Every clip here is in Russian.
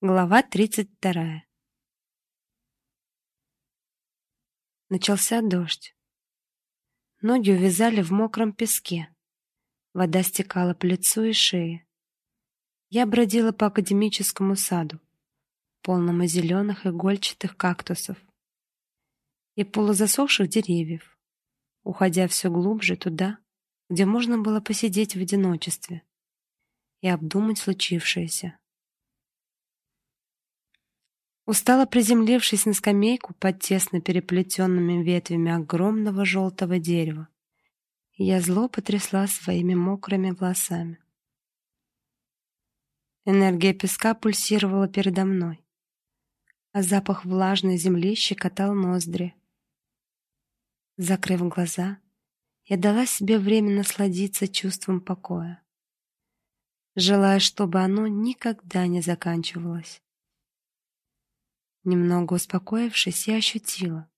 Глава тридцать вторая. Начался дождь. Ноги увязали в мокром песке. Вода стекала по лицу и шее. Я бродила по академическому саду, полному зеленых игольчатых кактусов и полузасохших деревьев, уходя все глубже туда, где можно было посидеть в одиночестве и обдумать случившееся. Устало приземлившись на скамейку под тесно переплетенными ветвями огромного желтого дерева, я зло потрясла своими мокрыми волосами. Энергия песка пульсировала передо мной, а запах влажной земли щекотал ноздри. Закрыв глаза, я дала себе время насладиться чувством покоя, желая, чтобы оно никогда не заканчивалось. Немного успокоившись, я ощутила,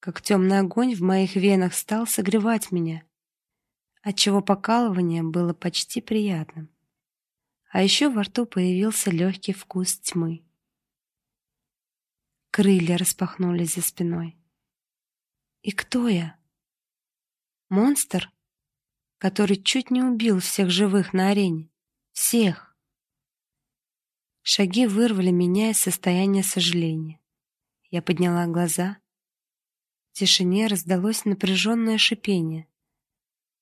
как темный огонь в моих венах стал согревать меня, отчего покалывание было почти приятным. А еще во рту появился легкий вкус тьмы. Крылья распахнулись за спиной. И кто я? Монстр, который чуть не убил всех живых на арене. Всех. Шаги вырвали меня из состояния сожаления. Я подняла глаза. В тишине раздалось напряженное шипение,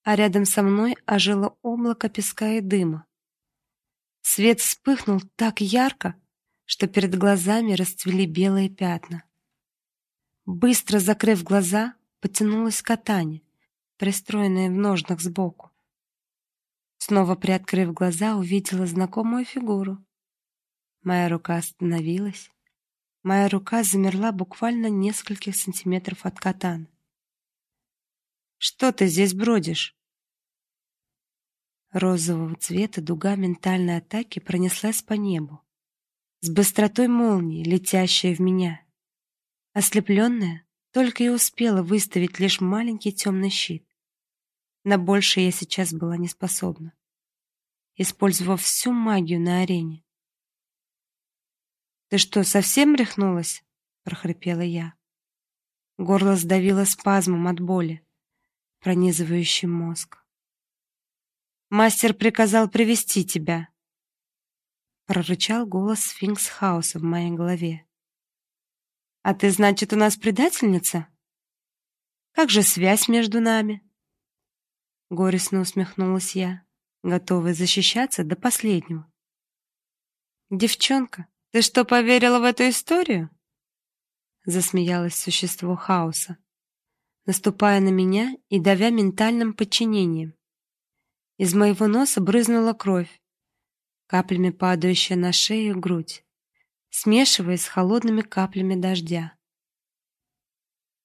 а рядом со мной ожило облако песка и дыма. Свет вспыхнул так ярко, что перед глазами расцвели белые пятна. Быстро закрыв глаза, потянулась к катане, пристроенной в ножнах сбоку. Снова приоткрыв глаза, увидела знакомую фигуру. Моя рука остановилась. Моя рука замерла буквально нескольких сантиметров от катана. Что ты здесь бродишь? Розового цвета дуга ментальной атаки пронеслась по небу, с быстротой молнии, летящая в меня. Ослепленная, только и успела выставить лишь маленький темный щит. На большее я сейчас была не способна. Использовав всю магию на арене, ты что, совсем рехнулась? прохрипела я. Горло сдавило спазмом от боли, пронизывающий мозг. Мастер приказал привести тебя. Прорычал голос сфинкс хаоса в моей голове. А ты, значит, у нас предательница? Как же связь между нами? Горестно усмехнулась я, готовая защищаться до последнего. Девчонка, ты что, поверила в эту историю? Засмеялось существо хаоса, наступая на меня и давя ментальным подчинением. Из моего носа брызнула кровь, каплями падающая на шею и грудь, смешиваясь с холодными каплями дождя.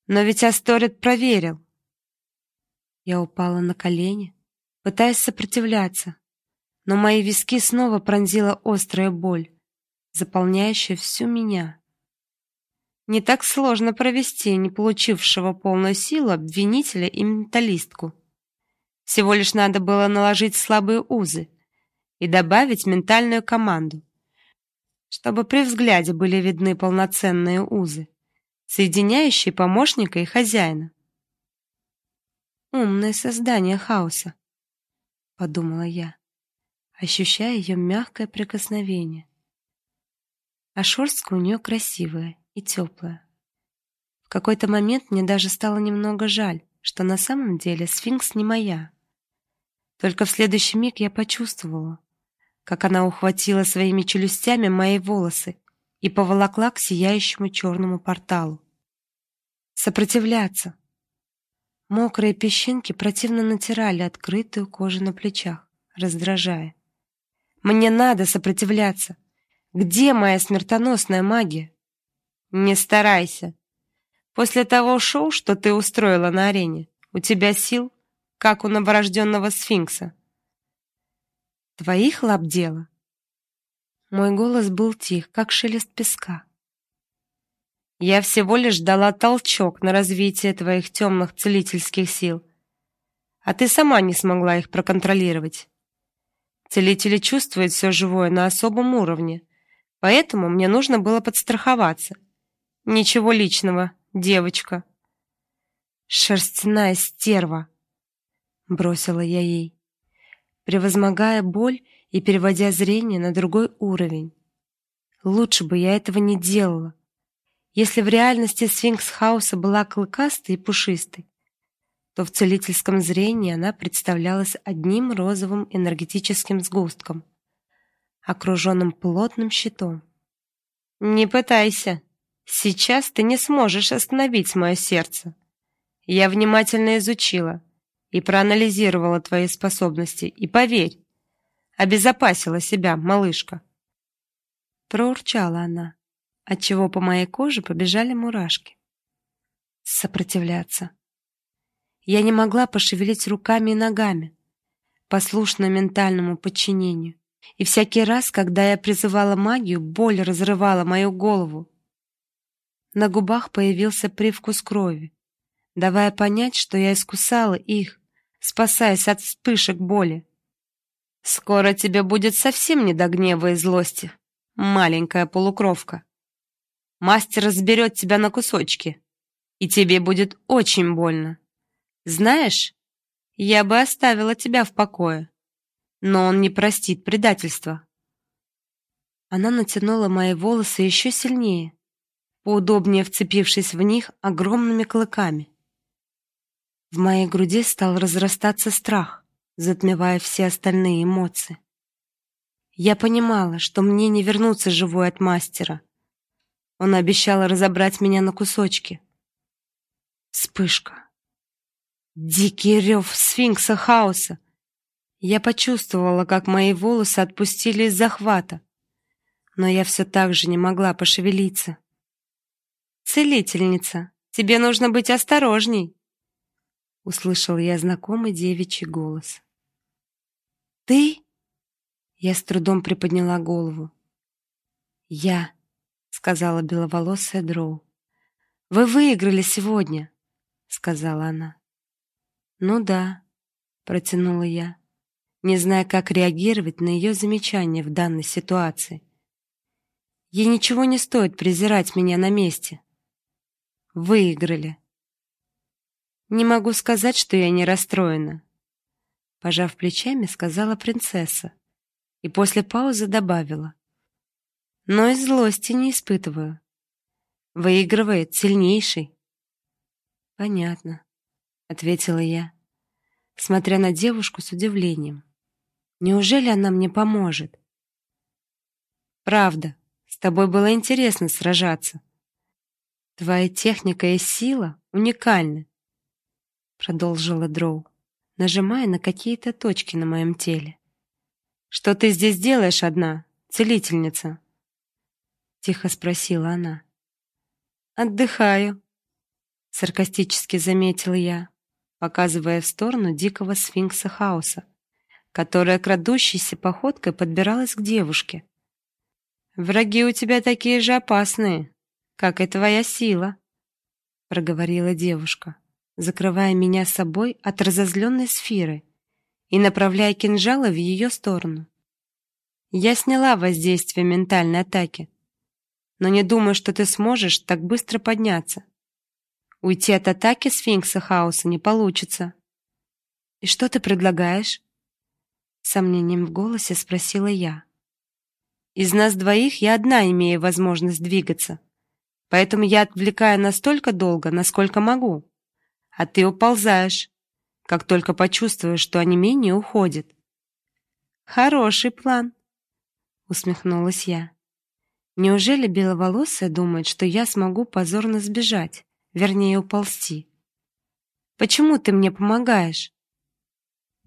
Но ведь Асторет проверил. Я упала на колени, пытаясь сопротивляться, но мои виски снова пронзила острая боль заполняющая всю меня. Не так сложно провести не получившего полную силу обвинителя и менталистку. Всего лишь надо было наложить слабые узы и добавить ментальную команду, чтобы при взгляде были видны полноценные узы, соединяющие помощника и хозяина. Умное создание хаоса, подумала я, ощущая ее мягкое прикосновение а шерстка у нее красивая и теплая. В какой-то момент мне даже стало немного жаль, что на самом деле сфинкс не моя. Только в следующий миг я почувствовала, как она ухватила своими челюстями мои волосы и поволокла к сияющему черному порталу. Сопротивляться. Мокрые песчинки противно натирали открытую кожу на плечах, раздражая. Мне надо сопротивляться. Где моя смертоносная магия? Не старайся. После того шоу, что ты устроила на арене, у тебя сил, как у новорожденного сфинкса. Твоих лап дело. Мой голос был тих, как шелест песка. Я всего лишь дала толчок на развитие твоих темных целительских сил, а ты сама не смогла их проконтролировать. Целители чувствуют все живое на особом уровне, Поэтому мне нужно было подстраховаться. Ничего личного, девочка. Шерстяная стерва, бросила я ей, превозмогая боль и переводя зрение на другой уровень. Лучше бы я этого не делала. Если в реальности сфинкс хаоса была клыкастой и пушистой, то в целительском зрении она представлялась одним розовым энергетическим сгустком, окруженным плотным щитом. Не пытайся. Сейчас ты не сможешь остановить мое сердце. Я внимательно изучила и проанализировала твои способности, и поверь, обезопасила себя, малышка. Проурчала она, отчего по моей коже побежали мурашки. Сопротивляться. Я не могла пошевелить руками и ногами, послушно ментальному подчинению. И всякий раз, когда я призывала магию, боль разрывала мою голову. На губах появился привкус крови, давая понять, что я искусала их, спасаясь от вспышек боли. Скоро тебе будет совсем не до гнева и злости, маленькая полукровка. Мастер разберет тебя на кусочки, и тебе будет очень больно. Знаешь, я бы оставила тебя в покое, но он не простит предательства. Она натянула мои волосы еще сильнее, поудобнее вцепившись в них огромными клыками. В моей груди стал разрастаться страх, затмевая все остальные эмоции. Я понимала, что мне не вернуться живой от мастера. Он обещал разобрать меня на кусочки. Вспышка. Дикий рев сфинкса хаоса. Я почувствовала, как мои волосы отпустили из захвата, но я все так же не могла пошевелиться. Целительница, тебе нужно быть осторожней, услышал я знакомый девичий голос. Ты? Я с трудом приподняла голову. Я, сказала беловолосая дроу. Вы выиграли сегодня, сказала она. Ну да, протянула я, не зная, как реагировать на ее замечание в данной ситуации. Ей ничего не стоит презирать меня на месте. Выиграли. Не могу сказать, что я не расстроена, пожав плечами, сказала принцесса и после паузы добавила: но и злости не испытываю. Выигрывает сильнейший. Понятно ответила я, смотря на девушку с удивлением. Неужели она мне поможет? Правда, с тобой было интересно сражаться. Твоя техника и сила уникальны, продолжила Дроу, нажимая на какие-то точки на моем теле. Что ты здесь делаешь одна, целительница? тихо спросила она. Отдыхаю, саркастически заметил я показывая в сторону дикого сфинкса хаоса, которая крадущейся походкой подбиралась к девушке. Враги у тебя такие же опасные, как и твоя сила, проговорила девушка, закрывая меня собой от разозленной сферы и направляя кинжалы в ее сторону. Я сняла воздействие ментальной атаки, но не думаю, что ты сможешь так быстро подняться. Уйти от атаки сфинкса хаоса не получится. И что ты предлагаешь? Сомнением в голосе спросила я. Из нас двоих я одна имею возможность двигаться. Поэтому я отвлекаю настолько долго, насколько могу. А ты уползаешь, как только почувствуешь, что онемение уходит. Хороший план, усмехнулась я. Неужели беловолосая думает, что я смогу позорно сбежать? вернее, уползти. Почему ты мне помогаешь?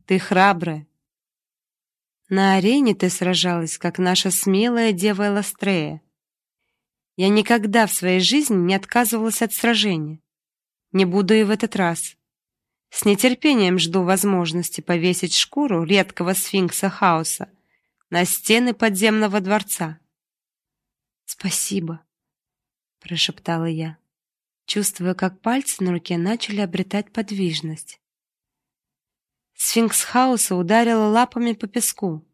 Ты храбрая. На арене ты сражалась, как наша смелая дева Эластрея. Я никогда в своей жизни не отказывалась от сражения. Не буду и в этот раз. С нетерпением жду возможности повесить шкуру редкого сфинкса хаоса на стены подземного дворца. Спасибо, прошептала я чувствуя, как пальцы на руке начали обретать подвижность. Сфинкс хаоса ударила лапами по песку,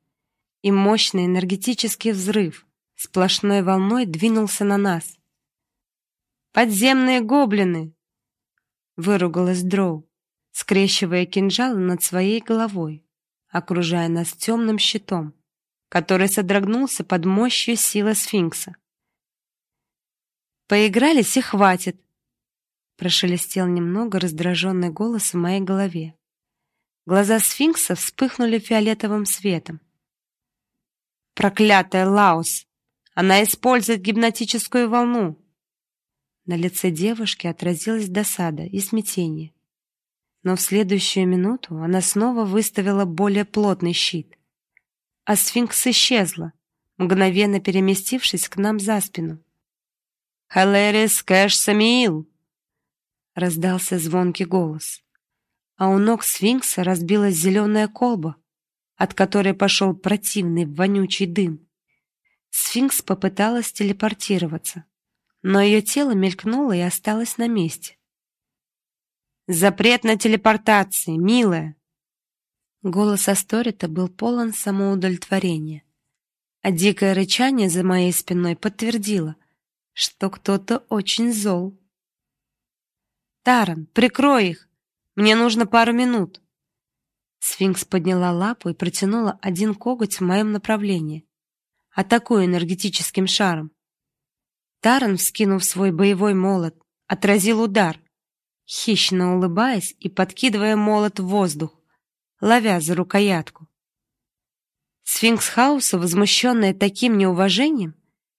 и мощный энергетический взрыв сплошной волной двинулся на нас. «Подземные гоблины!» — выругалась Дроу, скрещивая кинжалы над своей головой, окружая нас темным щитом, который содрогнулся под мощью силы сфинкса. «Поигрались и хватит!» — прошелестел немного раздраженный голос в моей голове. Глаза сфинкса вспыхнули фиолетовым светом. «Проклятая Лаус! Она использует гипнотическую волну!» На лице девушки отразилась досада и смятение. Но в следующую минуту она снова выставила более плотный щит. А сфинкс исчезла, мгновенно переместившись к нам за спину. «Халерис Кэш Самиил!» Раздался звонкий голос. А у ног сфинкса разбилась зеленая колба, от которой пошел противный вонючий дым. Сфинкс попыталась телепортироваться, но ее тело мелькнуло и осталось на месте. Запрет на телепортации, милая. Голос Асторита был полон самоудовлетворения, а дикое рычание за моей спиной подтвердило, что кто-то очень зол. Таран, прикрой их. Мне нужно пару минут. Сфинкс подняла лапу и протянула один коготь в моем направлении, атакуя энергетическим шаром. Таран, вскинув свой боевой молот, отразил удар, хищно улыбаясь и подкидывая молот в воздух, ловя за рукоятку. Сфинкс Хауса, возмущенная таким неуважением,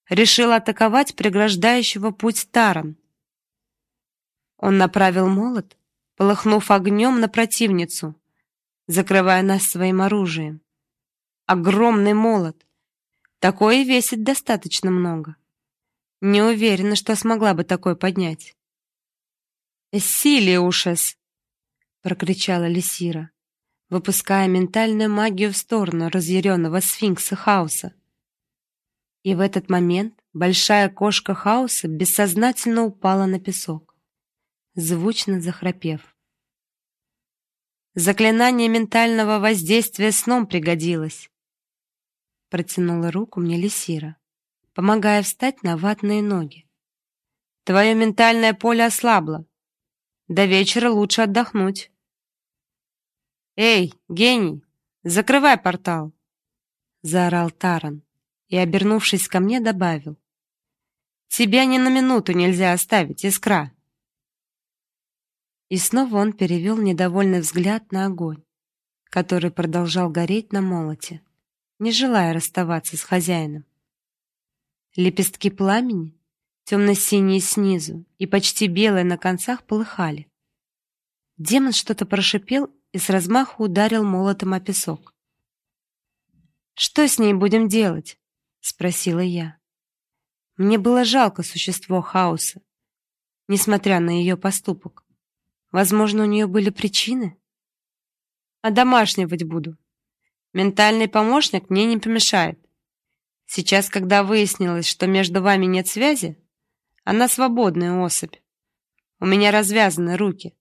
решил атаковать преграждающего путь Таран. Он направил молот, полыхнув огнем на противницу, закрывая нас своим оружием. Огромный молот. Такое весит достаточно много. Не уверена, что смогла бы такой поднять. «Эссилиушес!» — прокричала Лисира, выпуская ментальную магию в сторону разъяренного сфинкса хаоса. И в этот момент большая кошка хаоса бессознательно упала на песок, звучно захрапев. Заклинание ментального воздействия сном пригодилось. Протянула руку мне Лисира помогая встать на ватные ноги. Твое ментальное поле ослабло. До вечера лучше отдохнуть. Эй, гений, закрывай портал, заорал Таран и, обернувшись ко мне, добавил: Тебя ни на минуту нельзя оставить, Искра. И снова он перевел недовольный взгляд на огонь, который продолжал гореть на молоте, не желая расставаться с хозяином. Лепестки пламени, темно-синие снизу и почти белые на концах, полыхали. Демон что-то прошипел и с размаху ударил молотом о песок. Что с ней будем делать? спросила я. Мне было жалко существо хаоса, несмотря на ее поступок. Возможно, у нее были причины. А домашнивать буду. Ментальный помощник мне не помешает. Сейчас, когда выяснилось, что между вами нет связи, она свободная особь. У меня развязаны руки.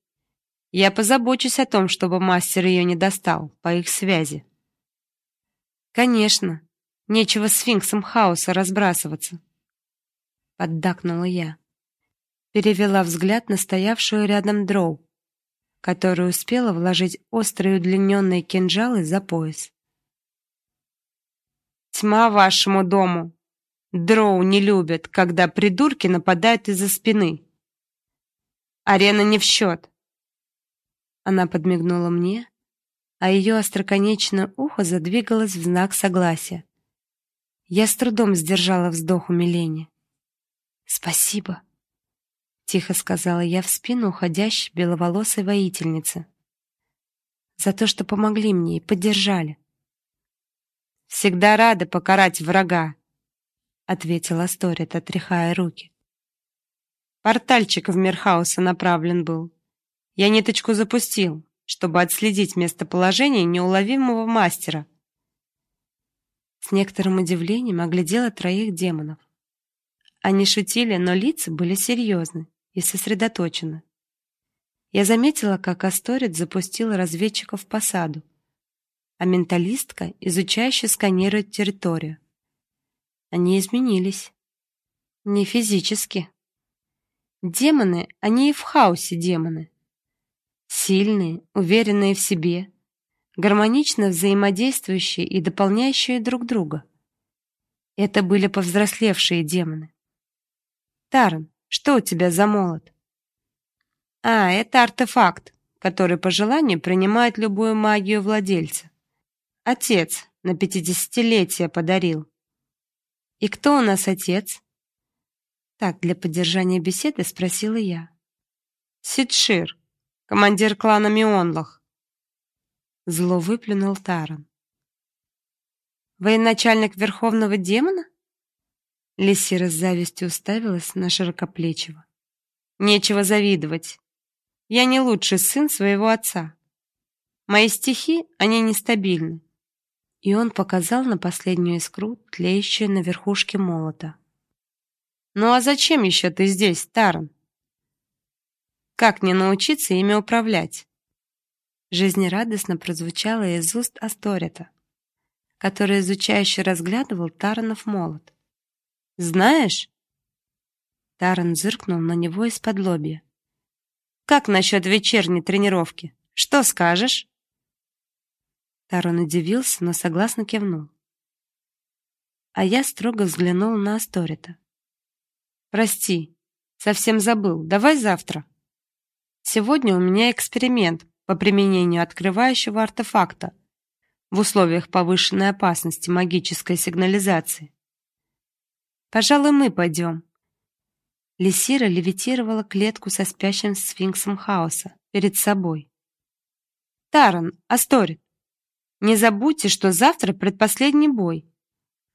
Я позабочусь о том, чтобы мастер ее не достал по их связи. Конечно, нечего сфинксом хаоса разбрасываться. Поддакнула я. Перевела взгляд на стоявшую рядом дроу, которая успела вложить острые удлиненные кинжалы за пояс. Тьма вашему дому. Дроу не любят, когда придурки нападают из-за спины. Арена не в счет. Она подмигнула мне, а ее остроконечное ухо задвигалось в знак согласия. Я с трудом сдержала вздох умиления. Спасибо, тихо сказала я в спину уходящей беловолосой воительницы. За то, что помогли мне и поддержали. Всегда рада покарать врага, ответила Асторет, отряхая руки. Портальчик в мир хаоса направлен был. Я ниточку запустил, чтобы отследить местоположение неуловимого мастера. С некоторым удивлением оглядела троих демонов. Они шутили, но лица были серьезны и сосредоточены. Я заметила, как Асторет запустил разведчиков по саду а менталистка изучающе сканирует территорию. они изменились. Не физически. Демоны, они и в хаосе демоны. Сильные, уверенные в себе, гармонично взаимодействующие и дополняющие друг друга. Это были повзрослевшие демоны. Таран, что у тебя за молот? А, это артефакт, который по желанию принимает любую магию владельца. Отец на пятидесятилетие подарил. И кто у нас отец? Так, для поддержания беседы спросила я. Сидшир, командир клана Мионлах. Зло выплюнул Таран. Военачальник Верховного Демона? Лисира с завистью уставилась на широкоплечего. Нечего завидовать. Я не лучший сын своего отца. Мои стихи, они нестабильны. И он показал на последнюю искру, тлеющую на верхушке молота. Ну а зачем еще ты здесь, Таран? Как не научиться ими управлять? Жизнерадостно прозвучало из уст Асторета, который изучающе разглядывал Таранов молот. Знаешь? Таран зыркнул на него из-под лобья. Как насчет вечерней тренировки? Что скажешь? Таран удивился, но согласно кивнул. А я строго взглянул на Асторита. Прости, совсем забыл. Давай завтра. Сегодня у меня эксперимент по применению открывающего артефакта в условиях повышенной опасности магической сигнализации. Пожалуй, мы пойдем. Лисира левитировала клетку со спящим сфинксом хаоса перед собой. Таран, Асторит, не забудьте, что завтра предпоследний бой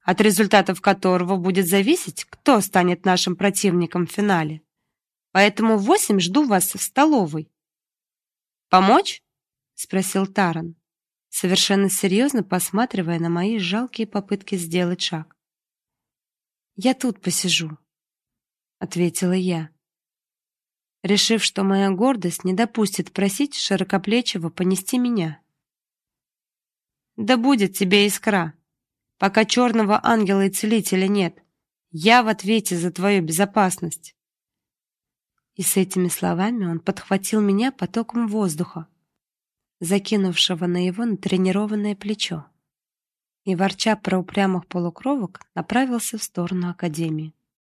от результатов которого будет зависеть, кто станет нашим противником в финале. Поэтому в восемь жду вас в столовой. Помочь? спросил Таран, совершенно серьезно посматривая на мои жалкие попытки сделать шаг. Я тут посижу, ответила я, решив, что моя гордость не допустит просить широкоплечего понести меня. Да будет тебе искра, пока черного ангела и целителя нет. Я в ответе за твою безопасность. И с этими словами он подхватил меня потоком воздуха, закинувшего на его натренированное плечо, и ворча про упрямых полукровок, направился в сторону академии.